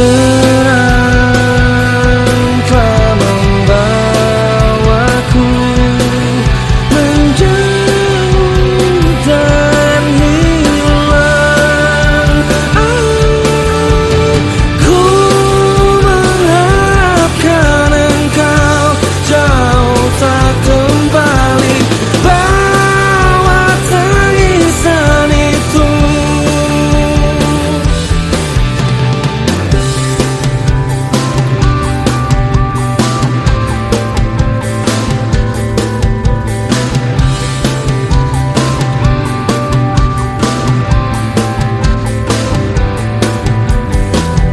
sun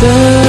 the